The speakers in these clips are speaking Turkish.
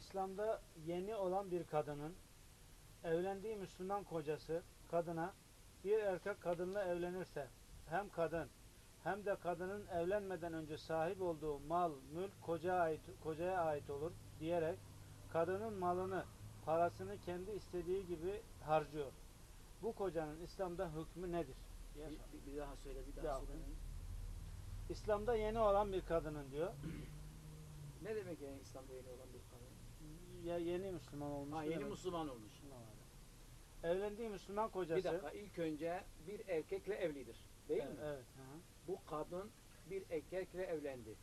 İslam'da yeni olan bir kadının evlendiği Müslüman kocası kadına bir erkek kadınla evlenirse hem kadın hem de kadının evlenmeden önce sahip olduğu mal, mülk kocaya ait, kocaya ait olur diyerek kadının malını, parasını kendi istediği gibi harcıyor. Bu kocanın İslam'da hükmü nedir? Bir, bir- bir daha söyle, bir daha Ya, söyle. İslam'da yeni olan bir kadının diyor. Ne demek yani İslam'da yeni olan bir kadın? Ya yeni Müslüman olmuş. Ha yeni? Müslüman olmuş. Evlendiği Müslüman kocası. Bir dakika ilk önce bir erkekle evlidir. Değil evet, mi? Evet. hı hı. Bu kadın bir erkekle evlendi.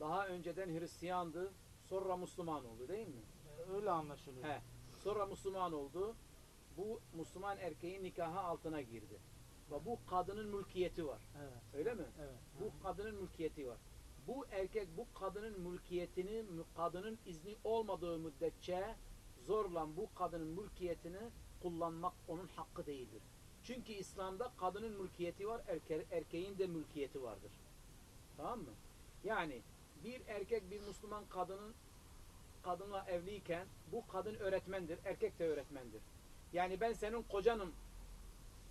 Daha önceden Hristiyandı, sonra Müslüman oldu değil mi? Öyle anlaşılıyor. He. Sonra Müslüman oldu. Bu Müslüman erkeğin nikahı altına girdi. Ve bu kadının mülkiyeti var. Evet. Öyle mi? Evet. Bu kadının mülkiyeti var. Bu erkek bu kadının mülkiyetini kadının izni olmadığı müddetçe zorla bu kadının mülkiyetini kullanmak onun hakkı değildir. Çünkü İslam'da kadının mülkiyeti var, erke, erkeğin de mülkiyeti vardır. Tamam mı? Yani bir erkek bir Müslüman kadının kadınla evliyken bu kadın öğretmendir, erkek de öğretmendir. Yani ben senin kocanım,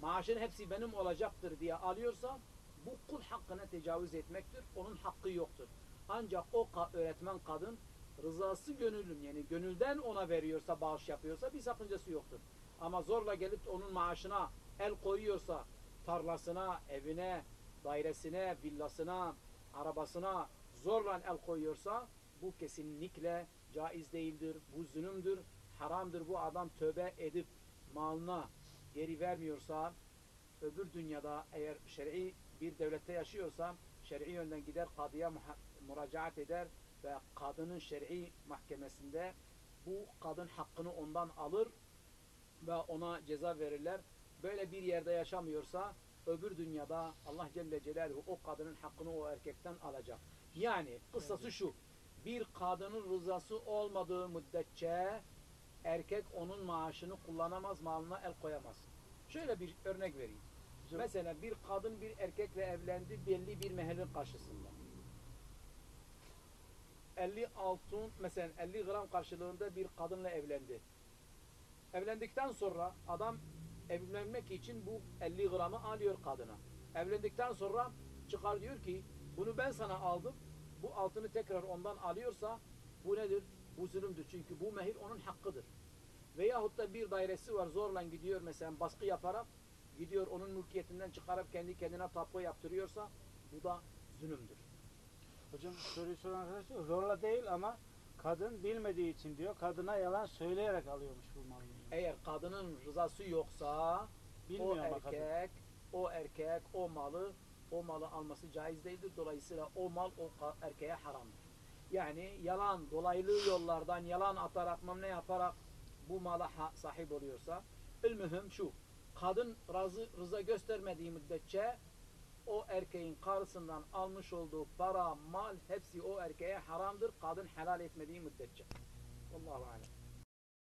maaşın hepsi benim olacaktır diye alıyorsa bu kul hakkına tecavüz etmektir. Onun hakkı yoktur. Ancak o ka- öğretmen kadın rızası gönüllüm yani gönülden ona veriyorsa, bağış yapıyorsa bir sakıncası yoktur. Ama zorla gelip onun maaşına el koyuyorsa, tarlasına, evine, dairesine, villasına, arabasına zorla el koyuyorsa bu kesinlikle caiz değildir. Bu zulümdür, haramdır. Bu adam tövbe edip malına geri vermiyorsa öbür dünyada eğer şer'i bir devlette yaşıyorsa şer'i yönden gider kadıya müracaat eder ve kadının şer'i mahkemesinde bu kadın hakkını ondan alır ve ona ceza verirler. Böyle bir yerde yaşamıyorsa öbür dünyada Allah Celle Celaluhu o kadının hakkını o erkekten alacak. Yani kısası şu. Bir kadının rızası olmadığı müddetçe erkek onun maaşını kullanamaz, malına el koyamaz. Şöyle bir örnek vereyim. Mesela bir kadın bir erkekle evlendi belli bir mehelin karşısında. 50 altın mesela 50 gram karşılığında bir kadınla evlendi. Evlendikten sonra adam evlenmek için bu 50 gramı alıyor kadına. Evlendikten sonra çıkar diyor ki bunu ben sana aldım. Bu altını tekrar ondan alıyorsa bu nedir? Bu zulümdür. Çünkü bu mehir onun hakkıdır. Veyahut da bir dairesi var zorla gidiyor mesela baskı yaparak gidiyor onun mülkiyetinden çıkarıp kendi kendine tapu yaptırıyorsa bu da zulümdür. Hocam soruyu soran arkadaş zorla değil ama kadın bilmediği için diyor kadına yalan söyleyerek alıyormuş bu malı. diyor. Eğer kadının rızası yoksa Bilmiyor o ama kadın. erkek, o erkek o malı o malı alması caiz değildir. Dolayısıyla o mal o erkeğe haramdır. Yani yalan, dolaylı yollardan yalan atarak, ne yaparak bu mala sahip oluyorsa mühim şu. Kadın razı, rıza göstermediği müddetçe o erkeğin karısından almış olduğu para, mal hepsi o erkeğe haramdır. Kadın helal etmediği müddetçe. Allahu alem.